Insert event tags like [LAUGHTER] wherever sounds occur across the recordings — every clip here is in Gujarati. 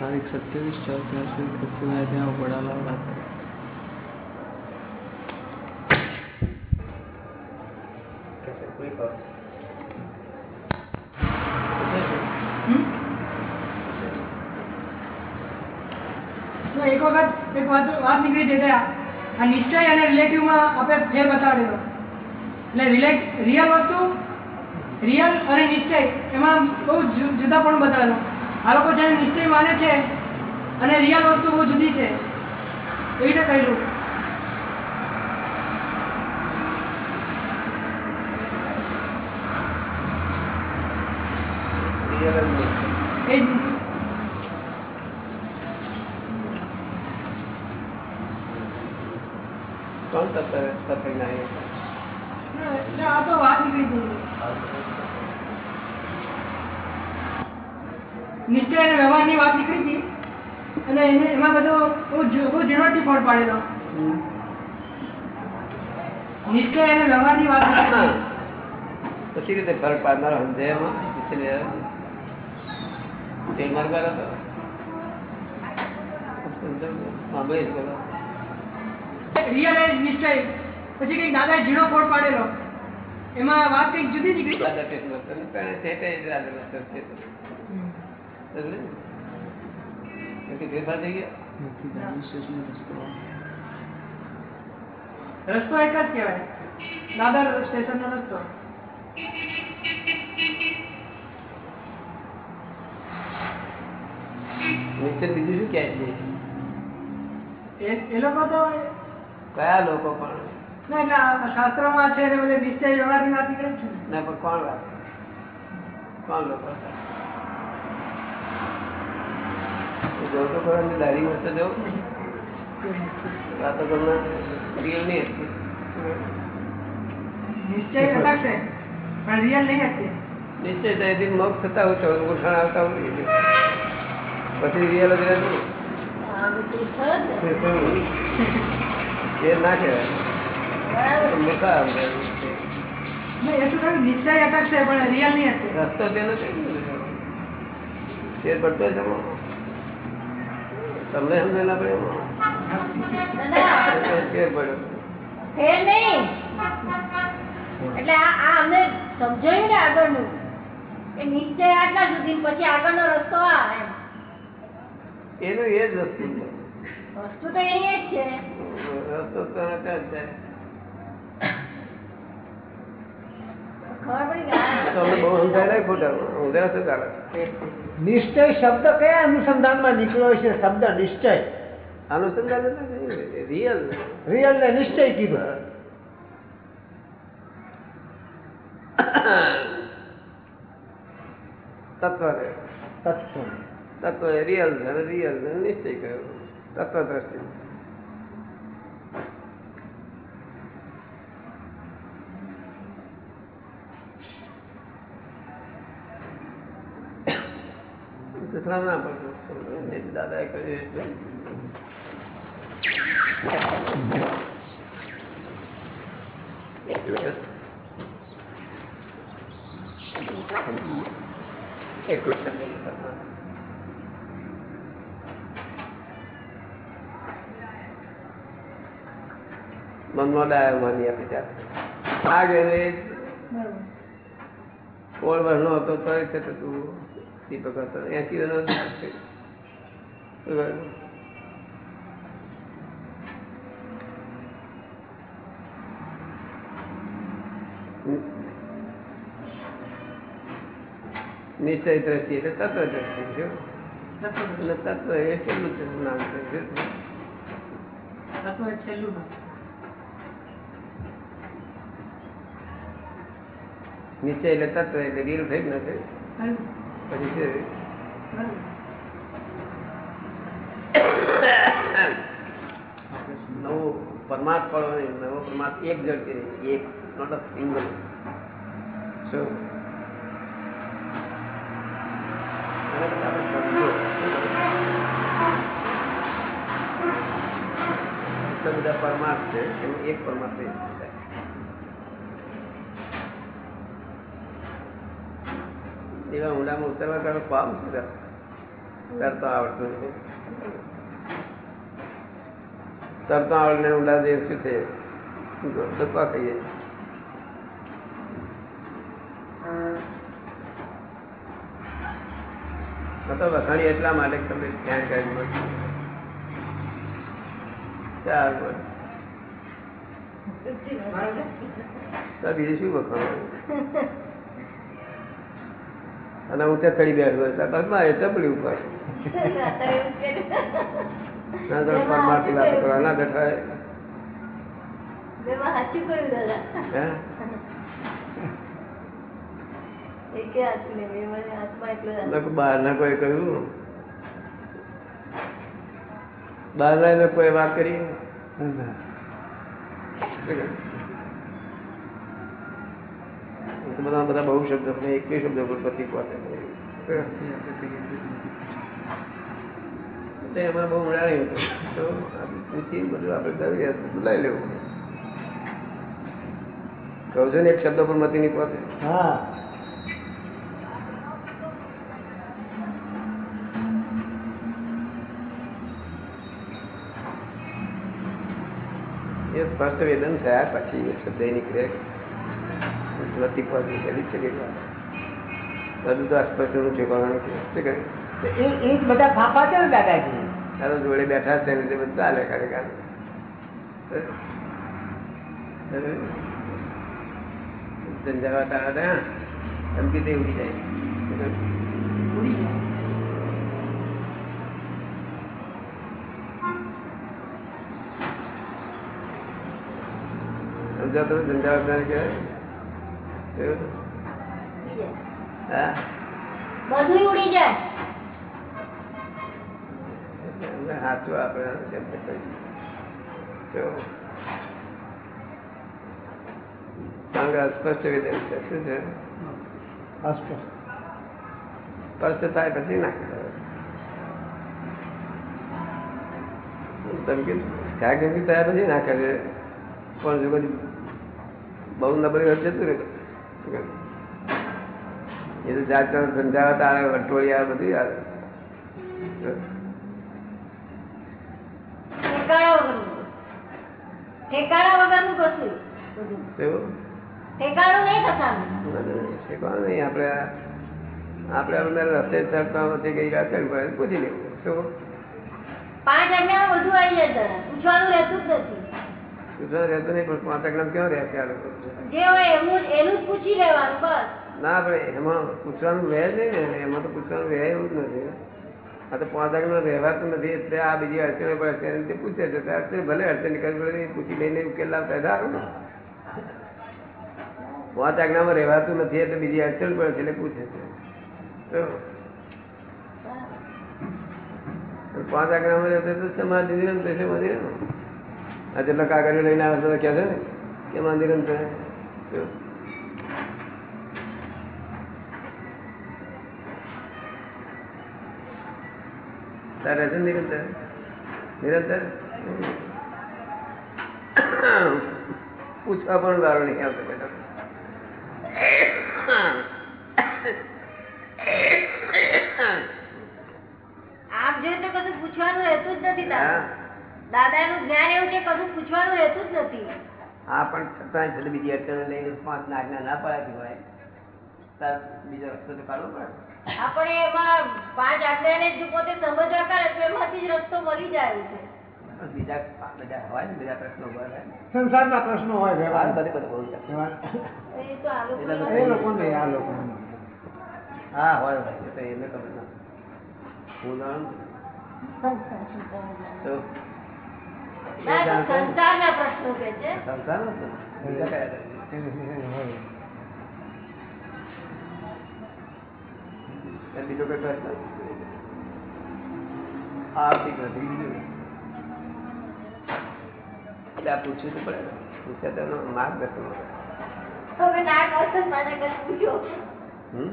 તારીખ સત્યાવીસ ચાર ત્યાંસી પૃથ્વીના ત્યાં વડાલા તો એક વખત એક વાત વાત નીકળી હતી આ નિશ્ચય અને રિલેટિવમાં આપણે ફેર બતાવેલો. એટલે રિલેટ રિયલ વસ્તુ રિયલ અને નિશ્ચય, એમાં બહુ જુદા પણ બતાવેલો. આ લોકો છે નિશ્ચય માને છે અને રિયલ વસ્તુ બહુ જુદી છે એવી રીતે કહેલું એ જ કોણ તત્વ તત્વજ્ઞાની એટલે આ તો વાત નીકળી હતી નિશ્ચય અને વ્યવહારની વાત નીકળી હતી અને એને એમાં બધો બહુ જુ- બહુ પાડેલો. નિશ્ચય અને વ્યવહારની વાત પછી રીતે ફરક પાડનાર સમજે એમાં? એટલે તે? માર્ગ હતો નિશ્ચય. પછી કંઈક દાદાએ ઝીણો ફળ પાડેલો. એમાં વાત કંઈક જુદી નીકળી દાદા તે ફેરફાર થઈ ગયા. નથી ગાંધી સ્ટેશન રસ્તો એક જ કહેવાય. દાદર સ્ટેશનનો રસ્તો. બીજું શું કહે છે? એ એ લોકો તો કયા લોકો પણ? ના એટલે શાસ્ત્રોમાં છે ને બધે નિશ્ચય વ્યવહારની વાત નીકળે છે ને. ના પણ કોણ વાત કોણ લોકો? ખરો ને જવું વાતો કરનાર રિયલ નહીં નિશ્ચય કદાચ પણ રિયલ નહીં નિશ્ચય તો મોક્ષ થતા હોય તો ઉઠાણ આવતા હોય પછી રિયલ જ રહેતું. એ ના કહેવાય. મૂર્ખા આવે. નિશ્ચય પણ રિયલ નહીં રસ્તો તેનો છે ફેર પડતો છે. તમને સમજે ના. પડે પડ્યો. ફેર નહીં. એટલે આ આ અમને સમજાયું ને આગળનું કે નિશ્ચય આટલા સુધી પછી આગળનો રસ્તો આ એનું એ જ વસ્તુ છે. વસ્તુ તો એની જ છે. રસ્તો જ. ખબર પડી નિશ્ચય શબ્દ કયા અનુસંધાનમાં નીકળ્યો છે? શબ્દ નિશ્ચય. અનુસંધાન રિયલ રિયલ ને નિશ્ચય કીધું. તત્વ તત્વ તત્વ રિયલ રિયલ નિશ્ચય કર્યો. તત્વ દ્રષ્ટિ દુસરા ના પડતું દાદાએ કહ્યું એટલે એટલું જ સમજાયું તમને. મનમાં ડાયો માની આપી ત્યાં આ ગયેલો એ બરોબર સોળ વર્ષનો હતો તો છે તો તું દીપક હતો એસી વર્ષનો હતો. શું કહ્યું? નિશ્ચય દ્રષ્ટિ એટલે તત્વ દ્રષ્ટિ છે અને તત્વ એ છેલ્લું નામ છે? તત્વ છેલ્લું. નિશ્ચય એટલે તત્વ એટલે રીલ થઈ નથી. પછી છે બરોબર. નવો પરમાર્થ પણ નવો પરમાર્થ એક જણ છે, એક નોટ અ સિંગલ શું બધા પરમાર્થ છે, એમાં એક પરમાર્થ. એવા ઊંડામાં ઉતરવા કરો પામ છે? તરતો આવડતું નથી તરતો આવડને ઊંડા જે શું છે? કહીએ આ તો વખાણી એટલા માટે તમે ધ્યાન કરી ચાર બીજું શું વખાણ? અને હું ચડી બેઠો બસમાં એ ચપડી ઉપર. ના? તો કરવા ના કોઈ વાત કરી. બધા બધા બહુ શબ્દ એક શબ્દ પર પ્રતિક વાતે તે એમાં બહુ મળ્યા તો પૂછી બધું આપણે કરીએ બોલાવી લેવું. કહું છું ને એક શબ્દ પણ મતી નહીં પહોંચે. હા. એ સ્પષ્ટ વેદન થયા પછી શબ્દ નીકળે. નથી પહોંચી કરી છે કે બધું તો અસ્પષ્ટનું ઠેકાણું છે શું કહે? એ એ જ બધા ફાફા છે ને દાદાજી? તારો જોડે બેઠા છે બધું ચાલે ખરેખર ધમકી ઉડી જાય. ઉડી જાય. સમજા તમે? ઝંઝાવાત કહેવાય? બધું ઉડી જાય. એટલે સાચું આપણે શબ્દ કહીએ જો કારણ કે અસ્પષ્ટ વેદન છે શું છે અસ્પષ્ટ સ્પષ્ટ થાય પછી ના કહેવાય. ધમકી ક્યાંક ધમકી થયા પછી ના કરે પણ જો કદી બહુ નબળી હોય જતું રહે શું કહે? એ તો જાત જાત સમજાવત આવે વટોળી આવે બધું આવે ઠેકાણા વગરનું કશું ઠેકાણું નહીં થતા ઠેકાણું નહીં આપણે આપણે આપણે રસ્તે ચડતા નથી કઈ વાત કરવી પડે પૂછી લેવું શું પાંચ આજ્ઞામાં વધુ આવી જાય દાદા પૂછવાનું રહેતું જ નથી. પૂછવાનું રહેતું નહીં પણ પાંચ આગળ ક્યાં રહે છે આ લોકો? જે હોય એનું એનું જ પૂછી લેવાનું બસ. ના આપણે એમાં પૂછવાનું રહે જ નહીં ને એમાં તો પૂછવાનું રહે એવું જ નથી. આ તો પાંચ આગળ રહેવાતું નથી. એટલે આ બીજી અડચણ પડે અડચણ તે પૂછે છે. અડચણ ભલે અડચણ કરવી પડે પૂછી લઈને ઉકેલ લાવતા સારું ને? પાંચ આજ્ઞામાં રહેવાતું નથી એટલે બીજી અડચણ પડે છે એટલે પૂછે છે. પાંચ આજ્ઞામાં રહેતો તો સમાધિ નિરંતર રહે ને આ જેટલા કાગળ લઈને આવે તો કહે છે ને કે મંદિર નિરંતર તારે છે નિરંતર? નિરંતર? પૂછવા પણ વારો નહીં આવતો બેટા. આપ જોઈએ તો કશું પૂછવાનું રહેતું જ નથી હા. દાદા એનું જ્ઞાન એવું છે કશું પૂછવાનું રહેતું જ નથી. આ પણ છતાં છતાં બીજી અડચણો લઈને પાંચ નાગના ના પડાતી હોય તાર બીજો રસ્તો તો કાઢવો પડે. આપણે એમાં પાંચ આજ્ઞાને જ પોતે સમજવા કરે તો એમાંથી જ રસ્તો મળી જાય છે. બીજા બધા હોય ને બીજા પ્રશ્નો ઊભા સંસારના પ્રશ્નો હોય વ્યવહાર. બધે બધે બહુ છે. એ તો આ લોકો એ આ લોકો હા હોય હોય. તો એને ખબર ના તો સંસારના પ્રશ્નો કે છે. સંસારનો જ એ બીજો કોઈ પ્રશ્ન આર્થિક નથી બીજું એટલે આ પૂછવું તો પડે ને. પૂછ્યા તો એનો માર્ગદર્શન મળે. હવે ના કરશો ને પાછા કઈ પૂછો હમ?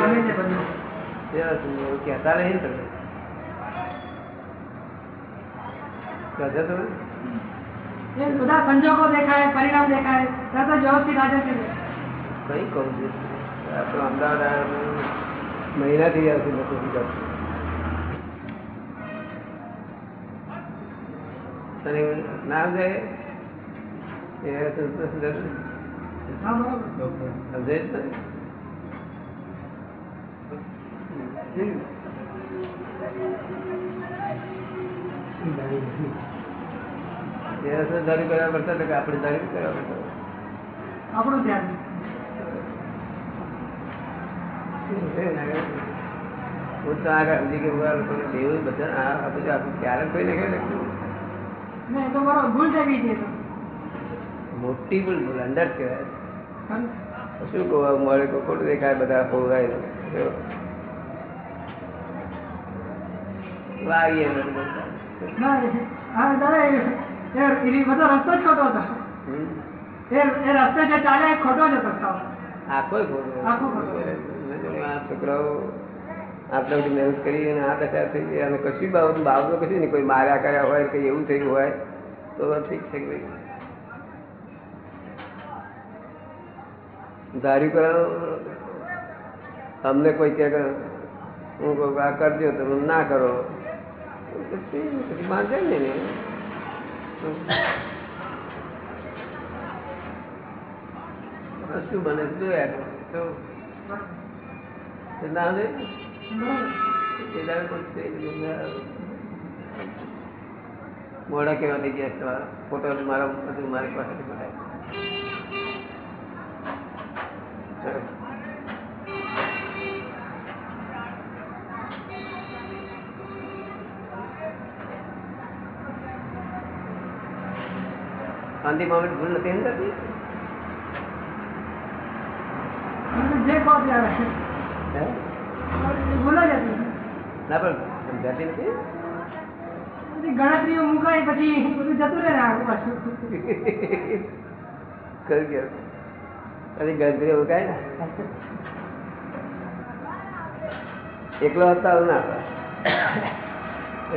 ગમે તે બધું વ્યવસ્થિત એવું કહેતા નહીં ને તમે કહો છો તમે એ બધા સંજોગો દેખાય પરિણામ દેખાય તરત જ વ્યવસ્થિત હાજર થઈ જાય કઈ કહું છું? આપણે અમદાવાદ મહિનાથી લોકો તને નામ છે. એ સમજે ને દારૂ કરવા પડતા આપણે દારૂ કરવા પડતા આપણું ધ્યાન. હું તો આગળ સમજી કે લોકોને દેવું બધા. આ બધું ક્યારે કોઈ ને મોટી ભૂલ ભૂલ અંદર કહેવાય. શું કહું મળે ખોટું દેખાય બધા ખોવાય વાગીએ ને બધા. ના એ- હા દાદા એ એ એ બધો રસ્તો જ ખોટો હતો. એ રસ્તે જે ચાલે ખોટો જ હતો આખો ખોટો આખો ખોટો. છોકરાઓ આટલા બધી મહેનત કરી અને આ દશા થઈ ગઈ અને કશું બાબત બાબતો કશું નહીં. કોઈ માર્યા કર્યા હોય કે એવું થયું હોય, તો ઠીક છે ભાઈ. ધાર્યું કરો તમને કોઈ કે હું કહું આ કરજો તમે ના કરો. પછી ને ને. શું બને જોયા. ના મોડા કેવા થઈ ગયા તમારા ફોટો મારા બધું મારી પાસે શાંતિ મામલે ભૂલ નથી અંદર જે કહો ત્યારે હે? એ ભૂલ જ હતી ના પણ સમજાતી નથી. ગણતરીઓ મુકાય પછી બધું જતું રહે ને આગળ પાછું. કયું કે. કદી ગણતરી મુકાય ને. એકલો હતા આવું ના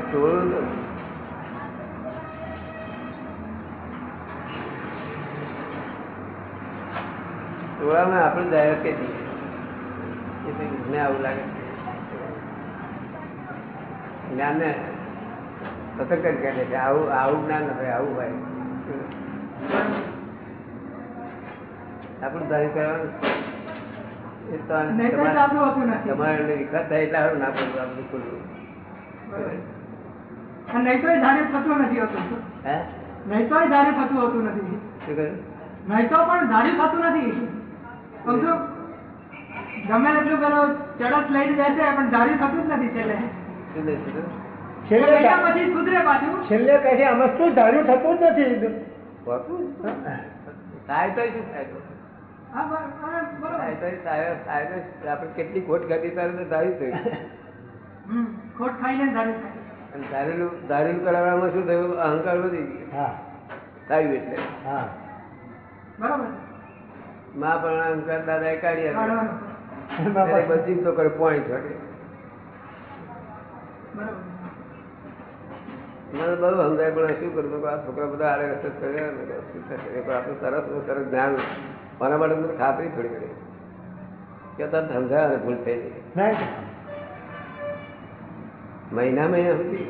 ટોળું ટોળામાં આપણે જાહેરાત કે આવું લાગે. જ્ઞાનને સતર્ક કરી કાઢે છે આવું આવું જ્ઞાન હોય આવું હોય આપણું ધારી કરવાનું તમારે- થાય એટલે ના પડવું ખુલ્લું નહીં તો એ થતું નથી હોતું. હે? નહીં તો ધાર્યું થતું હોતું નથી. શું કહ્યું? નહીં તો પણ ધાર્યું થતું નથી. તો ગમે એટલું પેલો ચડસ લઈને બેસે પણ ધાર્યું થતું જ નથી છેલ્લે. છેલ્લે પછી સુધરે પાછું? છેલ્લે કહે છે આમાં શું ધાર્યું થતું જ નથી. હોતું થાય તો શું થાય તો? થાય તો થાય થાય તો આપણે કેટલી ખોટ ખાધી ત્યારે ધાર્યું થયું. ખોટ ખાઈને ધાર્યું અને ધારેલું ધારેલું કરાવવામાં શું થયું? અહંકાર વધી ગયો. હા. થયું એટલે. હા. બરોબર. મા પણ અહંકાર દાદા કાઢી આપ્યો કાઢવાનો. [LAUGHS] એમાં ત્યારે પાછું- બધી તો કરે પોઈન્ટ છોડે. મને બહુ સમજાય પણ શું કરું? આ છોકરા બધા આડે રસ્તે કરે ને શું થશે પણ આપણું સરસ સરસ જ્ઞાન મારા માટે મને ખાતરી થોડી કરી કે તરત સમજાય ભૂલ થઈ ગઈ. મહિના મહિના સુધી.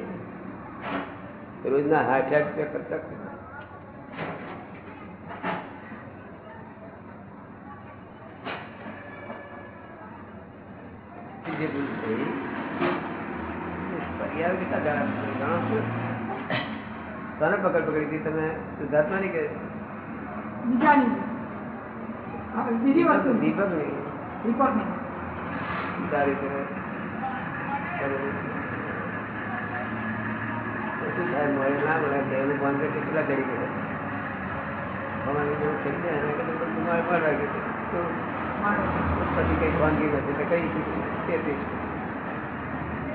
રોજના હાથ આઠ રૂપિયા કરતા કરે જે ભૂલ થઈ. પર્યાય કેટલા જણા છે? જાણો છો તને પકડ પકડી હતી તમે શુદ્ધાત્માની કે બીજાની હા, બીજી વસ્તુ દીપક નહીં રિપોર્ટ નહીં તારી રીતે કરેલું. તો શું થાય મળે ના મળે દેવનું ભાન કરે કેટલા કરી ગયો અમારી જેવું થઈ જાય એના કરતાં તો બીમાર પણ રાખે છે તો પછી કંઈ વાનગી નથી તો કઈ તે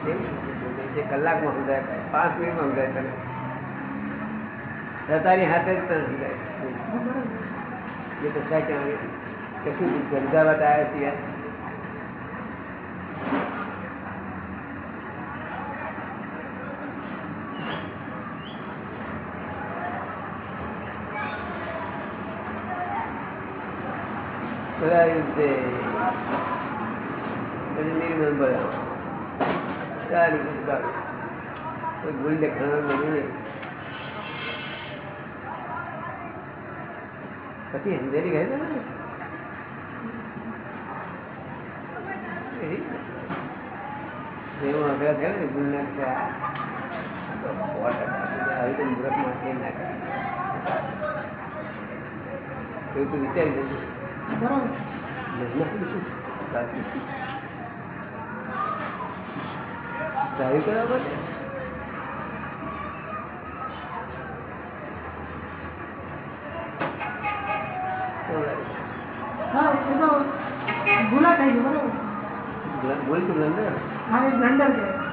તે જે કલાકમાં સમજાય પાંચ મિનિટમાં સમજાય તને તારી હાથે જ તને સમજાય એ તો શા કહેવાય કશું સમજાવટ આવ્યા સિવાય બધા યુદ્ધે પછી નિર્મલ ભરે ગયું કોઈ ભૂલ દેખાणार બની. નહીં પછી અંધેરી ગઈ ને જેવું અભ્યાસ કરે ને ભૂલ ના થયા. તો સો ટકા આવી તો મુહૂર્તમાં થઈ ના કરે. એવું તું વિચારી બરોબર. સારી કરવા માટે હા ભૂલા થઈ ગઈ બરાબર. ભૂલ- કે blunder? હા એ બ્લન્ડર કહેવાય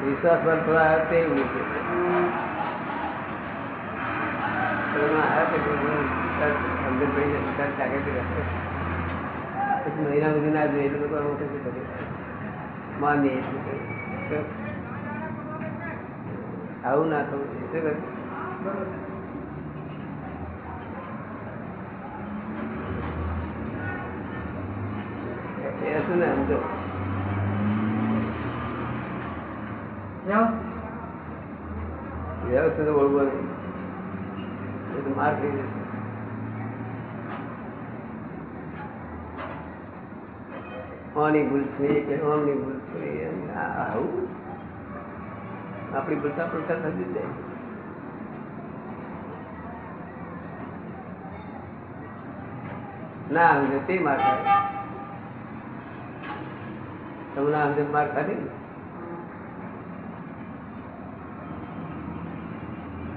વિશ્વાસ પર થોડા તેવું છે. છે પડી જશે જાગૃતિ રહેશે પછી મહિના સુધી ના જોઈએ એટલે લોકો અમુક શું કરે માનીએ એટલું. આવું ના થવું શું કરે એ શું ને સમજો? વ્યવસ્થિત વળવું ઓળવો માર થઈ જશે. આની ભૂલ છે કે આમની ભૂલ એમ. આવું? આપણી ભૂલતા તો થતી જાય ના સમજે તે માર ખાય. તમે ના સમજે માર ખાધી ને?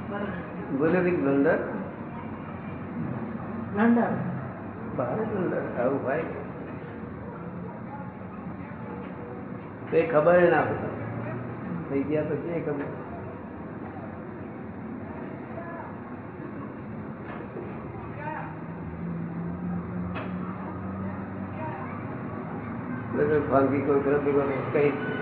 બરોબર. બોલે ભારે બ્લન્ડર આવું ભાઈ. તો ખબર ના થઈ ગયા પછી એ ખબર. ફાંકી કોઈ ગરબી કોઈ કઈ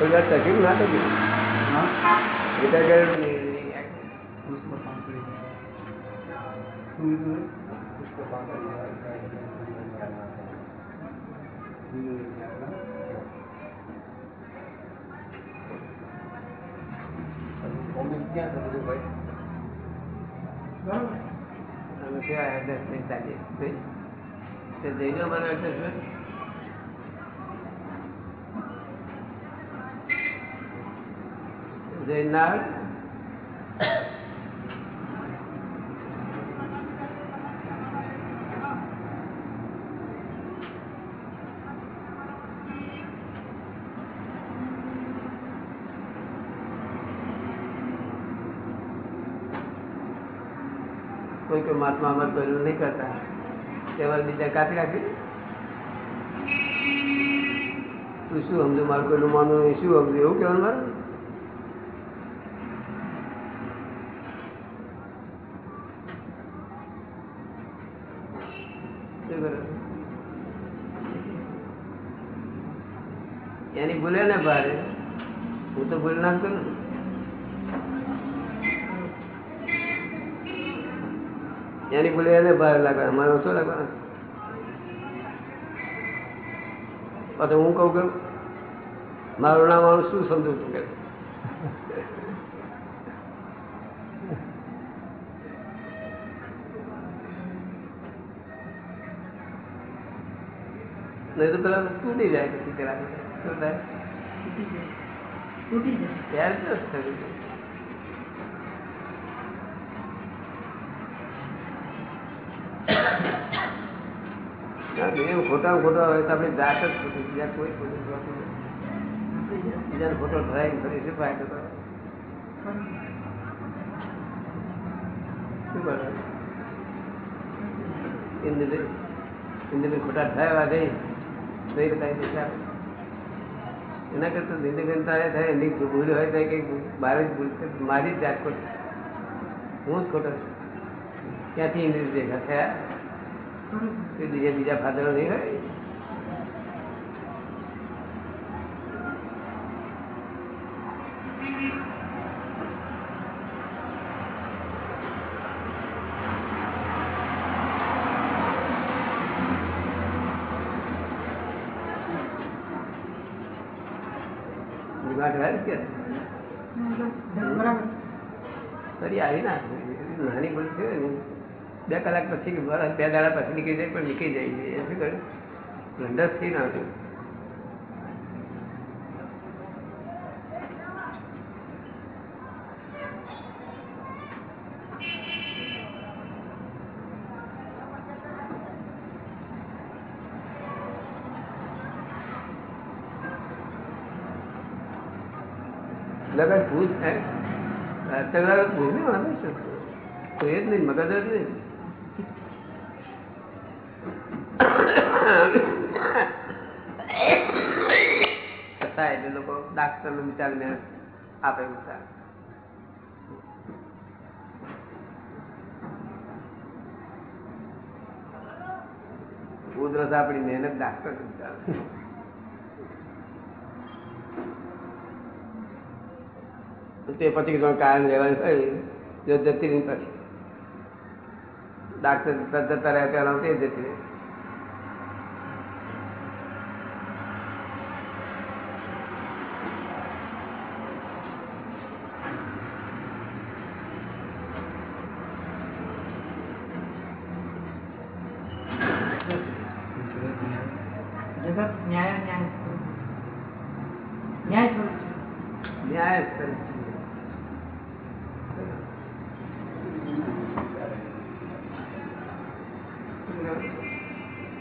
કોઈ વાર તકલીફ ના હા? એટલે કે અમે કેવા એડ્રેસ નહીં ચાલીએ. જઈને અમારો એડ્રેસ ના કોઈ કોઈ મહાત્મા અમર પેલું નહીં કરતા. તેમાં બીજા કાપી રાખી. તું શું સમજો? મારું કોઈનું માનું શું સમજો? એવું કહેવાનું મારે શું કરે? એની ભૂલે ને ભારે. હું તો ભૂલ નાખતો ને. એની ભૂલે એને ભારે લાગે. અમારે ઓછો લાગવાનો પાછું હું કહું કે, મારું નામ આનું શું સમજુ છું કે? નહીં તો પેલા તૂટી જાય પછી પેલા. ખોટા ખોટા હોય તો આપણે જાત જ ખોટી બીજા કોઈ ખોટું. બીજાને ખોટો ડ્રાઈંગ કરી શું ફાયદો? શું કરે? ખોટા થયા દે એના કરતા જિંદગી તારે થાય એની ભૂલ હોય થાય કે મારે જ ભૂલ મારી જ જાત ખોટી હું જ ખોટો છું. ક્યાંથી ઇન્દ્રિય દેખા થયા? બીજા બીજા ફાદરો નહીં હોય? ફરી આવી ના. નાની ભૂલ છે બે કલાક પછી બે દાડા પછી નીકળી જાય, પણ નીકળી જાય. છે શું કર્યું? બ્લન્ડર થઈ ના હતું લગન ભૂત હે અત્યારે ભૂત નહીં વાંધો છે તો એ જ એટલે લોકો ડાક્ટર નો વિચારને આપે વિચાર. કુદરત આપણી મહેનત ડાક્ટર વિચાર. તે પછી કાયમ રહેવાની હોય જો જતી રહી પછી. ડાક્ટર જતા રહ્યા પહેલા તે જતી રહી જગત ન્યાય ન્યાય સ્વરૂપ. ન્યાય સ્વરૂપ છે ન્યાય સ્વરૂપ છે.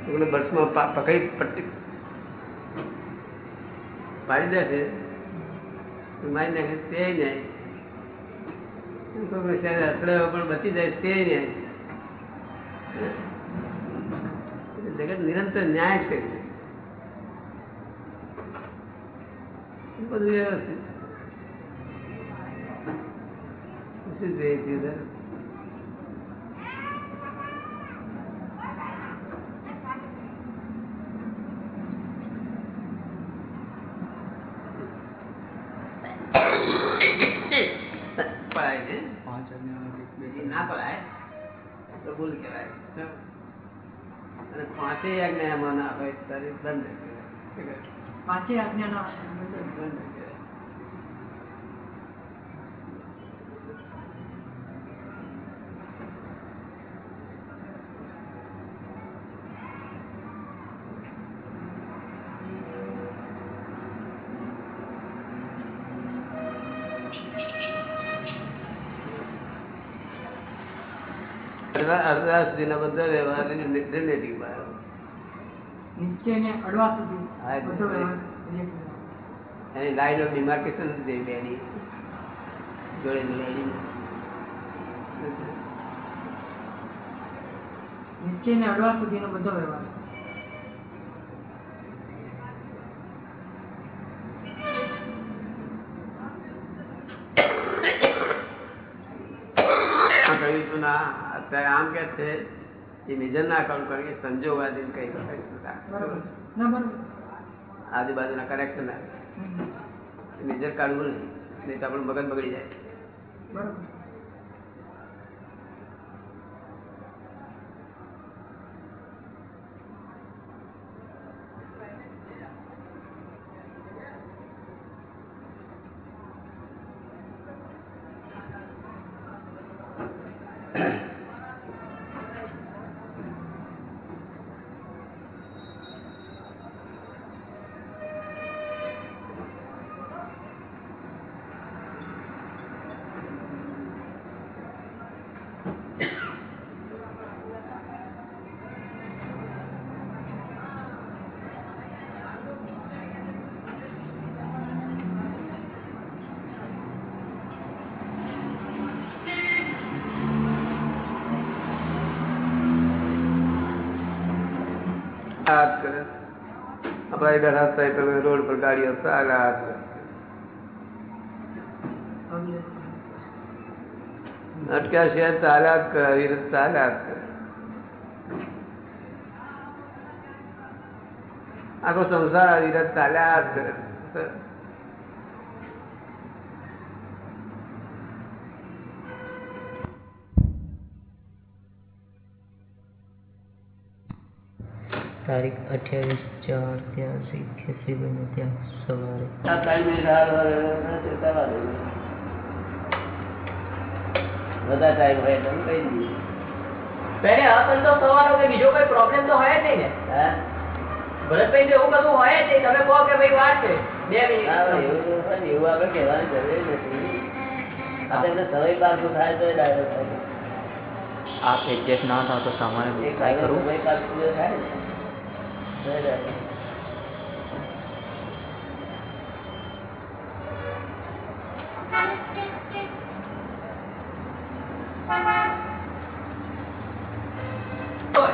એટલે બસમાં પા- પકડી પટ્ટી. પાડી દે છે મારી નાખે તે નહીં અથડાયો પણ બચી જાય તે નહીં જગત નિરંતર ન્યાય છે. બધું વ્યવસ્થિત? શું જોઈએ છે ઉધર? પડાય છે પાંચ આજ્ઞામાંથી બે એ ના પડાય તો ભૂલ કહેવાય પાંચેય આજ્ઞામાં ના હોય ત્યારે દંડ પાંચે આજ્ઞા ના દંડ અડધા સુધીના બધા વ્યવહાર રિલેટિવ નિશ્ચયને અડવા સુધી બધો. એની લાઈન ઓફ ડિમાર્કેશન બેની. જોડે નિશ્ચયને અડવા સુધીનો બધો વ્યવહાર. કહ્યું ના અત્યારે આમ કે છે એ મેજર ના કામ કરે કે સંજોગવાદી કઈ આજુબાજુના કરેક્શન ના. મેજર કાઢવું નહીં. નહીં તો આપણું મગજ બગડી જાય. બરાબર. હાથ રોડ પર કરે. અટક્યા છે ચાલ્યા જ કરે અવિરત ચાલ્યા જ કરે. આખો સંસાર અવિરત ચાલ્યા જ કરે. તારીખ અઠ્યાવીસ ચાર ત્યાંસી ખેસી બને ત્યાં સવારે આ ત્રણ મિનિટ હાલ નથી થવા દે. બધા ટાઈમ હોય તો કહી દઈએ પહેલે અસંતોષ થવાનો કે બીજો કોઈ પ્રોબ્લેમ તો હોય જ નહીં ને હા ભરતભાઈ તો એવું કશું હોય જ નહીં તમે કહો કે ભાઈ વાર છે બે હા, મિનિટ એવું તો હોય ને, એવું આપણે કહેવાની જરૂર નથી આપણે સમય પાછું થાય તો ડાયરેક્ટ થાય આપ એડજસ્ટ ના થાવ તો તમારે એક ટ્રાય ડાયરેક્ટ કરું સમય પાછું જો થાય ને તો direct. તો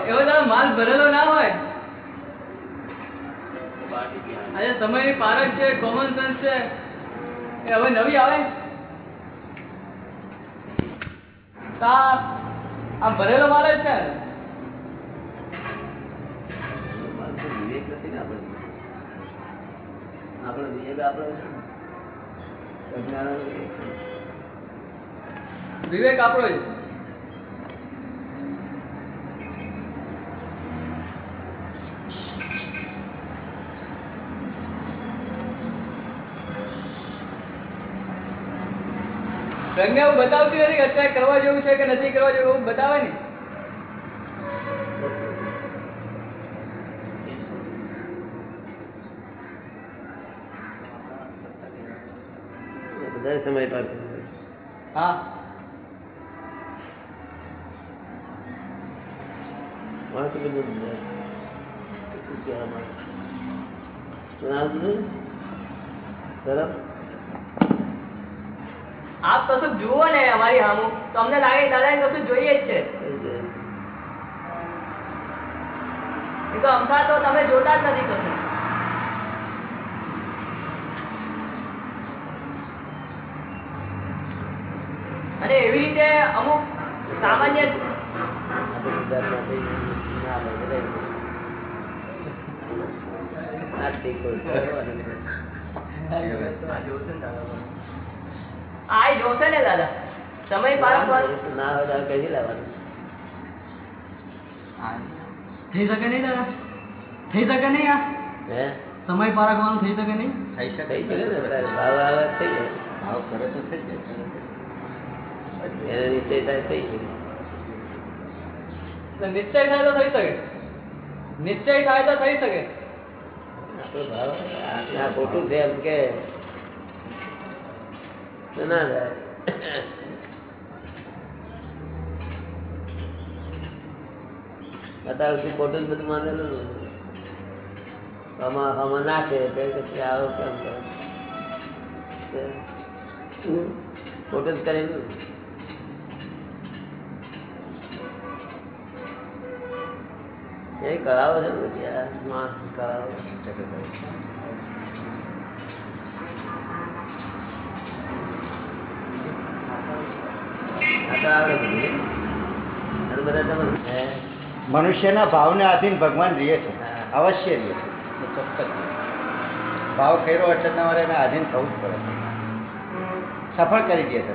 એવો માલ ભરેલો ના હોય? આજે સમયની પારખ છે કોમન સેન્સ છે. એ હવે નવી આવે? તા આ ભરેલો માલ જ છે ને માણસો નથી ને આપણે? આપણો વિવેક આપણો વિવેક આપણો પ્રજ્ઞા બતાવતી નથી અત્યારે કરવા જેવું છે કે નથી કરવા જેવું, બતાવે ને હા. બધું કીધું? તરફ આપ કશું જુઓ ને અમારી સામું તો અમને લાગે દાદા કશું જોઈએ જ છે? એ તો અમથા તો તમે જોતા જ નથી કશું. અને એવી રીતે અમુક સામાન્ય આપણે ગુજરાતમાંથી ના લે, બધાય. આરતી કોઈ કરો અને આ જોશે ને દાદા? સમય પારખવા ના હોય તો કઈ લાવવાનું થઈ શકે નહીં દાદા? થઈ શકે નહીં આ? હે? સમય પારખવાનું થઈ શકે નહીં? થઈ શકે ને તારે ભાવ આવે થઈ જાય. ભાવ કરે તો થઈ જાય એને નિશ્ચય થાય થઈ શકે. નિશ્ચય થાય તો થઈ શકે. નિશ્ચય થાય તો થઈ શકે. આપણો ભાવ આ આ ખોટું છે એમ કે. ના થાય. અત્યાર સુધી ખોટું જ બધું માનેલું ને આમાં આમાં તો પછી આવો કેમ કરે તે ખોટું જ કરેલું. એ કરાવો છે કરાવો મનુષ્યના ભાવને આધીન ભગવાન રહે છે. અવશ્ય રહે છે. ચોક્કસ. ભાવ ખેરો એટલે તમારે એને આધીન થવું જ પડે. સફળ કરી દે તમે.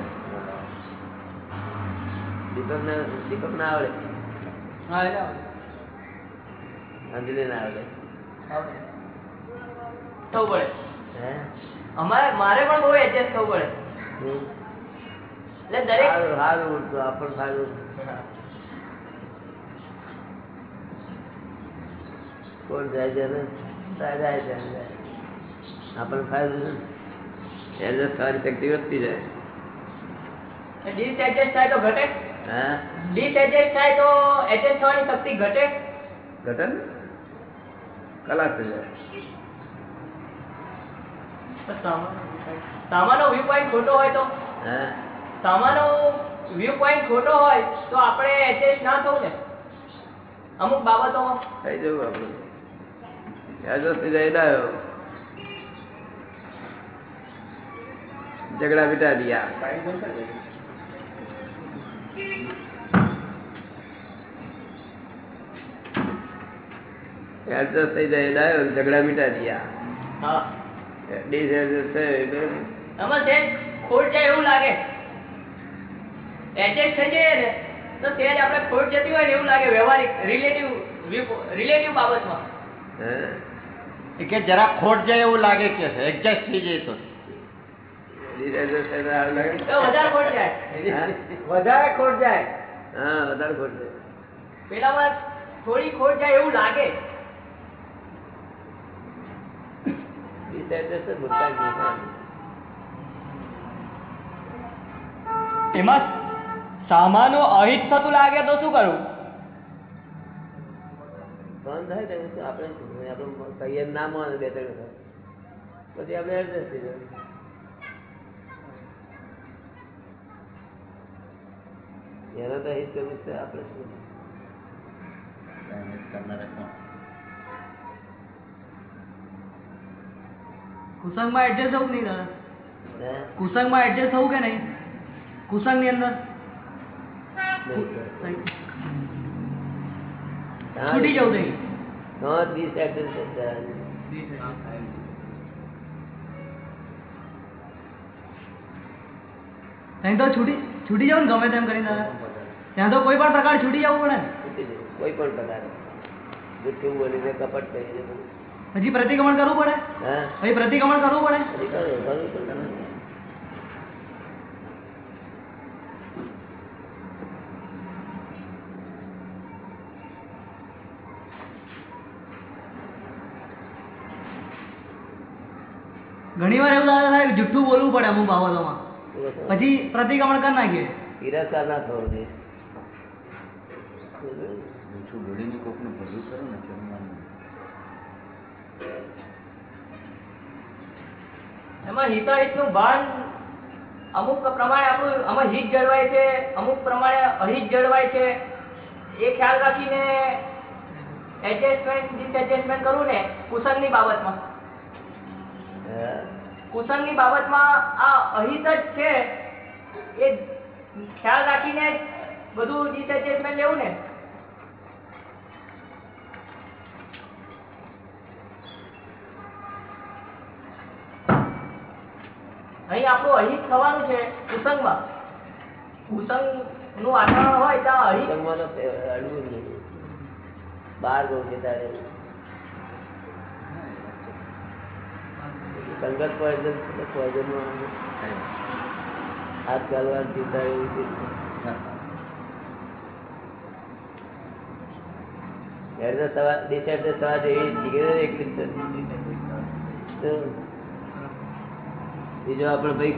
દીપક ને દીપક ના આવડે. હા એટલે અંજલિ ના આવડે. થવું પડે. અમારે મારે પણ બહુ એડજસ્ટ થવું પડે. એટલે દરેક સારું ઉડતું આપણને સારું. કોણ જાય છે ને? જાય જાય છે આપણને ફાયદો છે એડજસ્ટ થવાની શક્તિ વધતી જાય. ડિસએડજસ્ટ થાય તો ઘટે? હા? ડિસએડજસ્ટ થાય તો એડજસ્ટ થવાની શક્તિ ઘટે? ઘટે કલાક થઈ જાય વ્યૂ પોઈન્ટ ખોટો હોય તો? હા? સામાનો વ્યૂ પોઈન્ટ ખોટો હોય તો આપણે એડજસ્ટ ના થવું ને? અમુક બાબતોમાં. થઈ જવું આપણે. એડજસ્ટ થઈ જાય ડાયો ઝઘડા બિટા દિયા એડજસ્ટ થઈ જાય ડાયો ઝઘડા મીટા દિયા હા. ડિસએડજસ્ટ થાય એટલે ખોટ જાય એવું લાગે. એડજસ્ટ થઈ જાય ને તો સેજ આપણે ખોટ જતી હોય ને એવું લાગે વ્યવહારિક રિલેટિવ રિલેટિવ બાબતમાં. હે? કે જરા ખોટ જાય એવું લાગે કે છે એડજસ્ટ થઈ જાય તો. તો તો વધારે ખોટ જાય. હા? વધારે ખોટ જાય. હા વધારે ખોટ જાય. પેલામાં થોડી ખોટ જાય એવું લાગે. એમાં સામાનો અહિત થતું લાગે તો શું કરવું બંધ થાય તો આપણે શું? આપણે કહીએ ના માને બે ત્રણ પછી આપણે એડજસ્ટ થઈ જાય એનો તો હિત કરવું છે આપણે શું? કુસંગમાં એડજસ્ટ થવું નહીં દાદા? કુસંગમાં એડજસ્ટ થવું કે નહીં? કુસંગની અંદર? છૂટી જવું નહીં હા ડિસએડજસ્ટ જ ત્યાં. તો છૂટી છૂટી જવું ને ગમે તેમ કરીને દાદા. ત્યાં તો કોઈ પણ પ્રકાર છૂટી જવું પડે ને. કોઈ પણ પ્રકારે. જુઠ્ઠું બોલીને કપટ કરીને. હજી પ્રતિક્રમણ કરવું પડે? પછી હજી પ્રતિક્રમણ કરવું પડે. ઘણી વાર એવું લાગે થાય કે જુઠ્ઠું બોલવું પડે અમુક બાબતોમાં. પછી પ્રતિક્રમણ કરી નાખીએ. તિરસ્કાર ના થવો જોઈએ જુઠ્ઠું બોલીને કોકનું ભલું કરો ને એમાં હિતાહિતનું ભાન અમુક પ્રમાણે આપણું, આમાં હિત જળવાય છે, અમુક પ્રમાણે અહિત જળવાય છે એ ખ્યાલ રાખીને એડજસ્ટમેન્ટ ડિસએડજસ્ટમેન્ટ કરવું ને કુસંગની બાબતમાં. કુસંગની બાબતમાં આ અહિત જ છે, એ ખ્યાલ રાખીને બધું ડિસએડજસ્ટમેન્ટ લેવું ને અહીં આપણું અહિત થવાનું છે કુસંગમાં કુસંગનું વાતાવરણ હોય ત્યાં અહિત તો બહાર બહુ છે તારે. સંગત પોઈઝન પોઈઝન તો હાથ ગાલવાની ચિંતા એવી છે એડજસ્ટ થવા ડિસએડજસ્ટ થવા જેવી સિગરેટ એક પીતો તો બીજો આપણે ભાઈ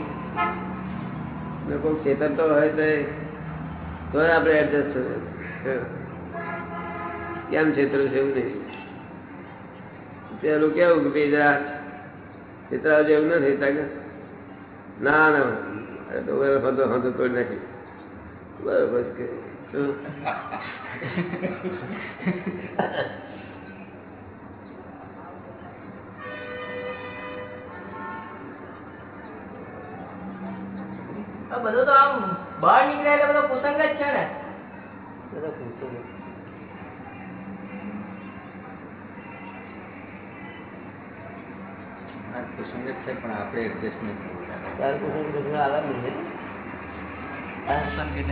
લોકો તો હોય તો તો આપણે એડજસ્ટ કેમ છેતરું છે એવું નહીં. પેલું કેવું કે ભાઈ જરા છેતરાવ જેવું નથી તા કે? ના ના. અરે તો બરાબર હતો હતો તોડી નાખી. બરાબર શું? બધું તો આમ બહાર નીકળે એટલે બધો કુસંગ જ છે ને. બધા કુસંગ જ છે. પણ આપણે એડજસ્ટ કરવું તારે પૂછો ને પૂછો આરામ નહીં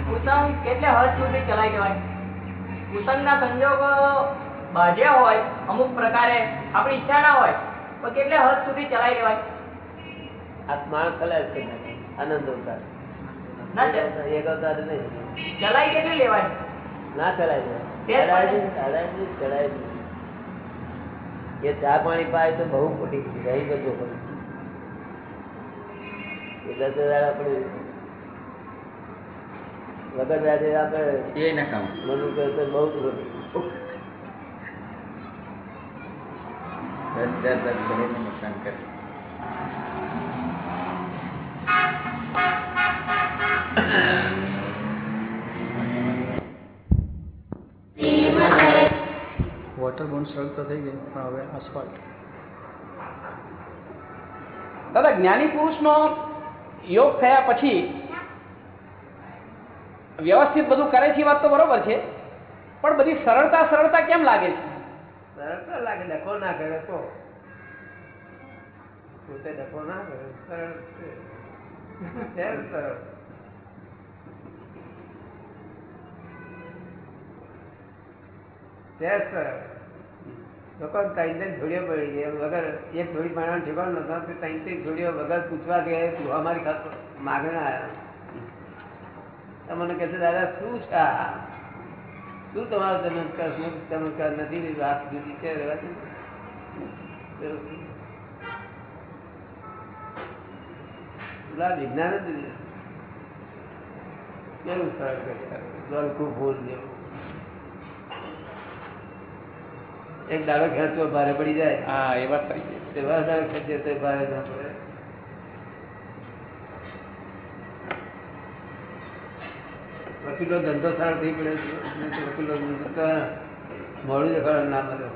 કુસંગ કેટલે હદ સુધી ચલાવી દેવાય કુસંગના સંજોગો બાજ્યા હોય અમુક પ્રકારે આપણી ઈચ્છા ના હોય પણ કેટલે હદ સુધી ચલાવી દેવાય આ માણસ ખલાસ કરી નાખે આનંદ ના ચલ એક અવતાર નહીં ચલાવી કેટલી લેવાય ના ચલાય. એ ચા પાણી પાય તો બહુ ખોટી રહી બધું ખોટું. એ દસ હજાર આપણે વગર વ્યાજે આપણે એ ના કામ મનુ કહે તો બહુ જ ખોટું દસ હજાર દસ નુકસાન કરે વોટર બોન્ડ સળગ તો થઈ ગઈ પણ હવે આસફાલ્ટ દાદા જ્ઞાની પુરુષનો યોગ થયા પછી વ્યવસ્થિત બધું કરે છે વાત તો બરોબર છે પણ બધી સરળતા સરળતા કેમ લાગે છે? સરળતા લાગે ડખો ના કરે તો. પોતે ડખો ના કરે સરળ સરળ સહેજ સરળ. લોકો ત્રણ ત્રણ જોડીઓ પડી ગઈ વગર એક જોડી પાડવાનું ઠેકાણું નતો તે ત્રણ ત્રણ જોડીઓ વગર પૂછવા કે તું અમારી ખાતર માગણા આવ્યા તમને કહે છે, દાદા, શું છે આ? શું તમારો ચમત્કાર? શું ચમત્કાર નથી? વાત જુદી છે રહેવા દો. પેલા વિજ્ઞાન જ કેવું સરળ કરે ગળકું ફૂલ જેવું. એક દાડો ખેંચવો ભારે પડી જાય હા એ વાત સાચી છે તે વાર દાડો ખેંચે તો ભારે ના પડે વકીલો ધંધો સારો થઈ પડે છે વકીલો મોડું દેખાડો ના મળે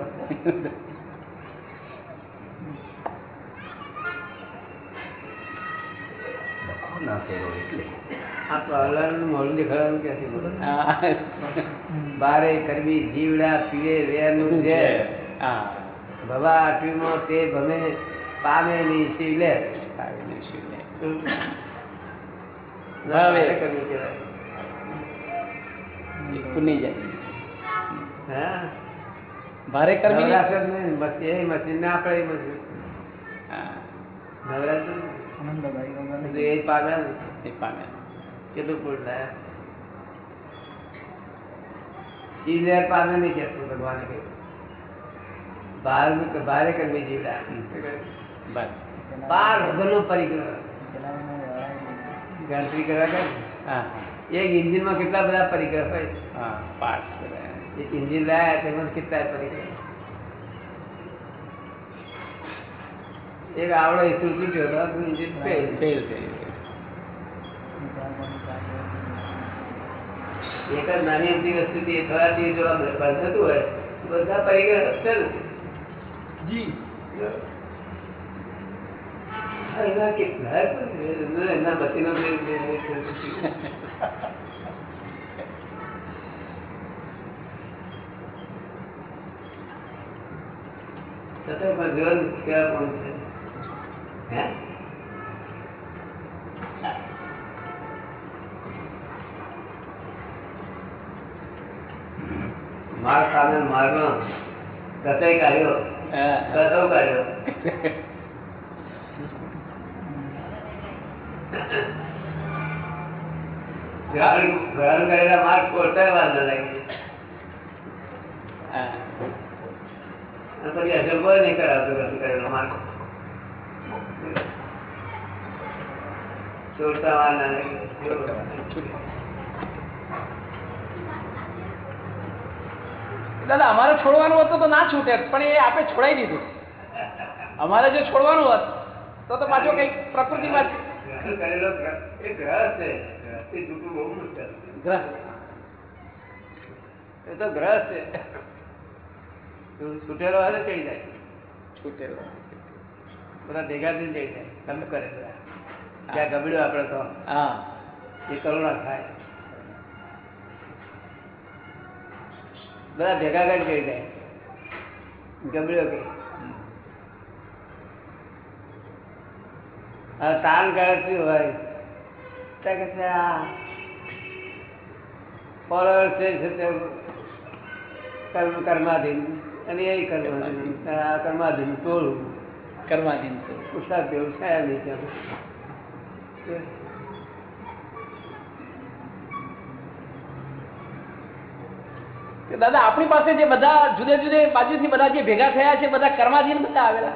ના એટલે આ પ્રહલાદનું મોડું દેખાડવાનું ક્યાંથી બોલો બારે કરવી જીવડા પીવે વેરનું ઝેર. હા. ભવા આટવીમાં તે ભમે પામે નહીં શિવલે. લે ભારે કરવી? નહીં. નવરાત્ર નહીં, મશીન ના પડે એ મશીન. હા. નવરાત્ર એ પામે એ પામે કેટલું પૂર થાય શિવલે પામે નહીં કહેતું ભગવાને કહ્યું બાર ભારે કરવી જીવડા બસ બાર વગરનો પરિગ્રહ ચલાવીને વળાવી ગણતરી કરવા કરે હા એક ઇન્જિનમાં કેટલા બધા પરિગ્રહ હોય હા પાર્ટ્સ બધા એક ઇન્જિન લાયા તેમાં કેટલા પરિગ્રહ એક આવડો ઇસ્ત્રી તૂટ્યો તો આખું ઇન્જિન ફેલ ફેલ થઈ ગયું એક જ નાની અમથી વસ્તુથી દિવસ જો બંધ થતું હોય બધા પરિગ્રહ હશે જી. એના કેટલા એના પણ જીવન કેવા કોણ છે. હે માર મારનો. કસાઈ કાઢ્યો કસો કાઢ્યો ઘાણ કરેલા માર છોડતા વાર ન લાગી પછી અસંભવ નહીં કરાવતો કશું કરેલો માર. છોડતા વાર ના લાગી દાદા અમારે છોડવાનું હતું તો ના છૂટે પણ એ આપે છોડાઈ દીધું. અમારે જો છોડવાનું હોત તો તો પાછો કઈ પ્રકૃતિમાં એ. ગ્રહ એ તો ગ્રહ છે. છૂટેલો હોય ચડી જાય. છૂટેલો. બધા ભેગા થઈ જાય. તમે કરે ત્યાં ગબડ્યો આપણે તો. હા. એ કરુણા થાય. બધા ભેગા કરી કરી જાય. ગબડ્યો કે. હવે તાણ કરે હોય. ત્યાં કે આ ફોલોઅર છે કર્મ કર્માધીન. અને એ કર્માધીન. આ કર્માધીન ટોળું કર્માધીન તો પુરસાદ દેવું સાયા કે દાદા આપણી પાસે જે બધા જુદે જુદે બાજુથી બધા જે ભેગા થયા છે બધા કર્માધીન બધા આવેલા.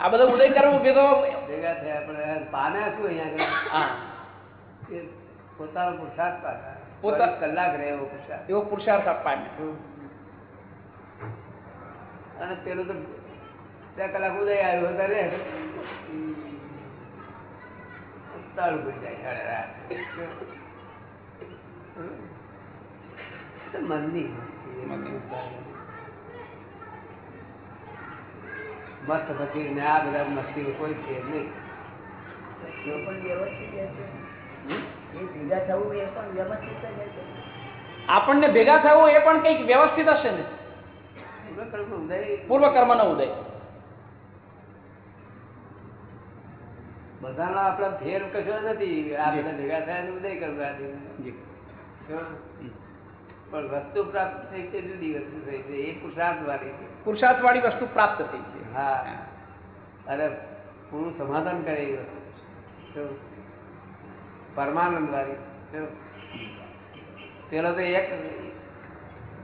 આ બધા ઉદય કર્મ ભેગો ભેગા થયા પણ પાના શું અહીંયા પોતાનો પુરુષાર્થ પાછા પોતા- કલાક રહે એવો પુરુષાર્થ. એવો પુરુષાર્થ પામે અને પેલું તો બે કલાક ઉદય આવ્યો હતો રે તાળું જાય સાડા રાત. [LAUGHS] મનની મસ્ત ફકીર ને આ બધા મસ્તી કોઈ છે નહીં. આપણને ભેગા થવું એ પણ કંઈક વ્યવસ્થિત હશે ને? પૂર્વકર્મ કર્મ નો કર્મનો ઉદય. બધાનો આપણા ફેર કશો નથી. આ બધા ભેગા થયા ઉદય શું? પણ વસ્તુ પ્રાપ્ત થઈ છે જુદી વસ્તુ થઈ છે એ પુરુષાર્થ વાળી છે. પુરુષાર્થવાળી વસ્તુ પ્રાપ્ત થઈ છે. હા. અને પૂરું સમાધાન કરે એ વસ્તુ. પરમાનંદ વાળી પેલો તો એક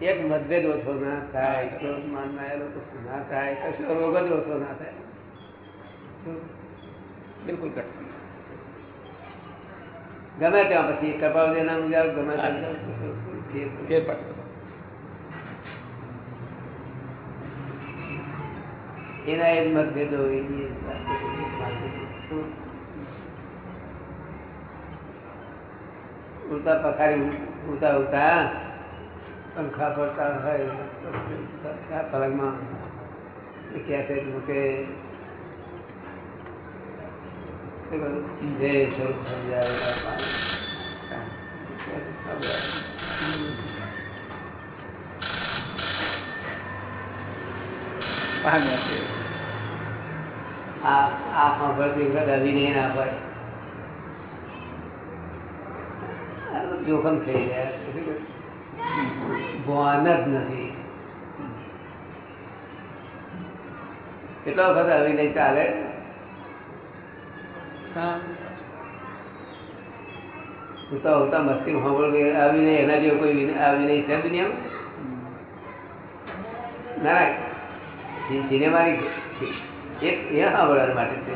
એક મતભેદ ઓછો ના થાય ક્રોધ માન ના એલો ના થાય કશો રોગ જ ઓછો ના થાય. બિલકુલ ગમે ત્યાં પછી કપાવ દેના મુજાવ ગમે ત્યાં જાઓ. ફેર પડે. ફેર પડતો એના એ જ મતભેદો એની એ જ વાતો, શું? ઉડતા પખારી ઉડતા ઉડતા પંખા ફરતા હોય આ પલંગમાં કેસેટ મૂકે શું કરું? જે સ્વરૂપ સમજાવેલા પામે. પામ્યા છે જોખમ થઈ ગયા. ભાન જ નથી. કેટલા વખત અભિનય ચાલે? હા. હોતા ઉતા મસ્તી સાંભળવી અભિનય એના જેવો કોઈ આવી નહીં. છે દુનિયામાં? ના ના. સિનેમાની એક એ સાંભળવા માટે છે.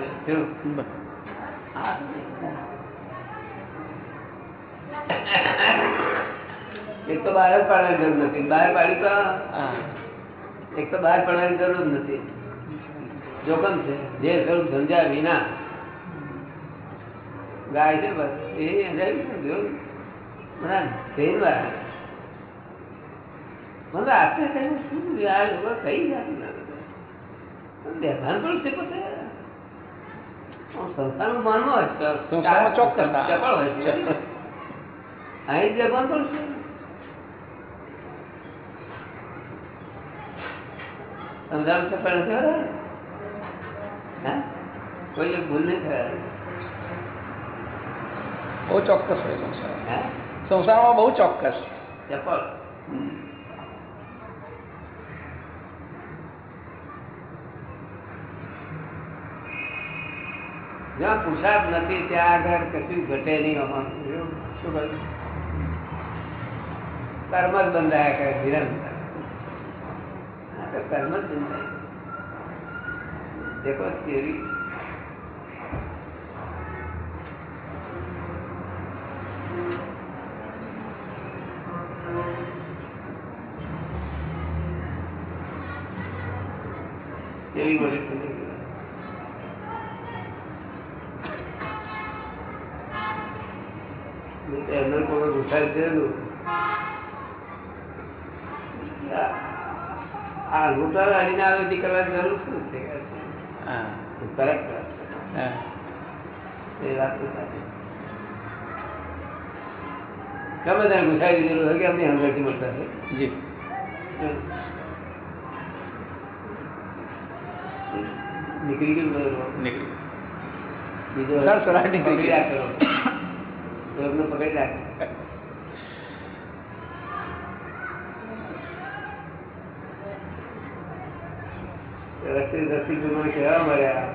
એક તો બહાર જ પાડવાની જરૂર નથી. બહાર પાડી તો એક તો બહાર પાડવાની જરૂર જ નથી. જોખમ છે. જે સ્વરૂપ સમજ્યા વિના ગાય છે મને આશ્ચર્ય થયું શું આ લોકો કઈ જાતના બેભાન પણ છે પોતે. સંસ્થાનું માનવું હોય સંસ્થામાં ચોક્કસ. ચપળ હોય છે અહીં બેભાન પણ છે. સમજાવું ચપળ નથી? કોઈ ભૂલ નહીં થાય. બહુ ચોક્કસ હોય સંસાર હા સંસારમાં બહુ ચોક્કસ ચપળ જ્યાં પુરુષાર્થ નથી ત્યાં આગળ કશું ઘટે નહીં આમાં શું કહ્યું કર્મ જ બંધાયા કરે નિરંતર આ તો કર્મ જ બંધાય દેખો theory. કેવી બોલે છે? એમને કોઈ આ અંગૂઠા અડીને આવે તે કરવાની જરૂર શું છે? એ વાત તો સાચી. ગમે તેને ગુસાઈ દીધેલું હોય કે એમની હંગરથી મળતા છે? જી. નીકળી ગયું નીકળી બીજો પકડી ગયું. રોગને પકડી રાખે. રસ્તે રસ્તી મને કહેવા મળ્યા.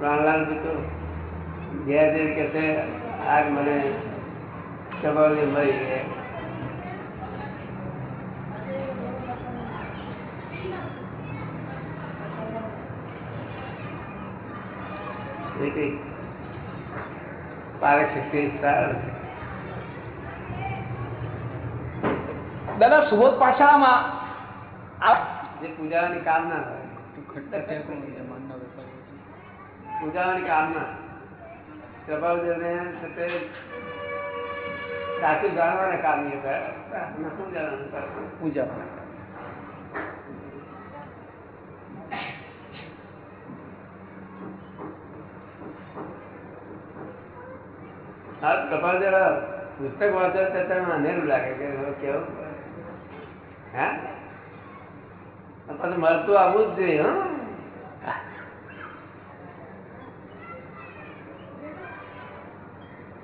પ્રાણલાલ તો ઘેર જઈને કે છે આજ મને ચબાવલી મળી ગયા એ કઈ પારક શક્તિ દાદા સુબોધ પાઠશાળામાં જે પૂજાવાની કામના પૂજાવાની કામના. પ્રભાવજને સાથે સાચું જાણવાના કામ પૂજા આ કપાળ જરા પુસ્તક વાંચો તો તમને અનેરું લાગે કે કેવું? હા? પાછું મળતું આવવું જ જોઈએ હા.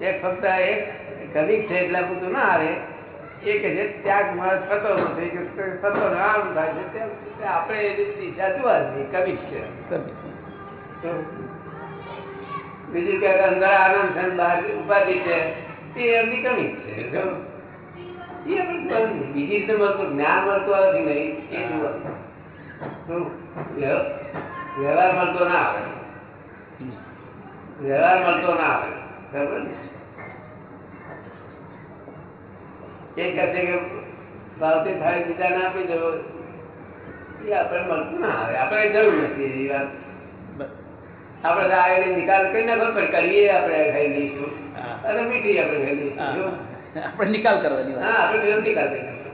એક ફક્ત એક ગરીબ છે એટલે પૂરતું ના આવે એ કે છે ત્યાગ માણસ થતો નથી કે થતો આમ થાય છે આપણે એની દિશા જોવા કવિક છે. બીજું કે અંદર આનંદ છે ને બહાર ઉપાધિ છે એ એમની કમી છે. તો એ આપણે જોવાનું. બીજી રીતે મળતું જ્ઞાન મળતું આવે કે નહીં? એ જોવાનું તો વ્ય- વ્યવહાર મળતો ના આવે. વ્યવહાર મળતો ના આવે. બરાબર ને? એ કહે છે કે ભાવથી થાય, બીજાને આપી દો. એ આપણે મળતું ના આવે. આપણે જરૂર નથી એવી વાત. આપણે તો આ એની નિકાલ કરી નાખો પણ કરીએ આપણે ખાઈ લઈશું. અને મીઠી આપણે ખાઈ. લઈશું [LAUGHS] આપણે નિકાલ કરવાની હા આપણે નિકાલ કરી નાખો.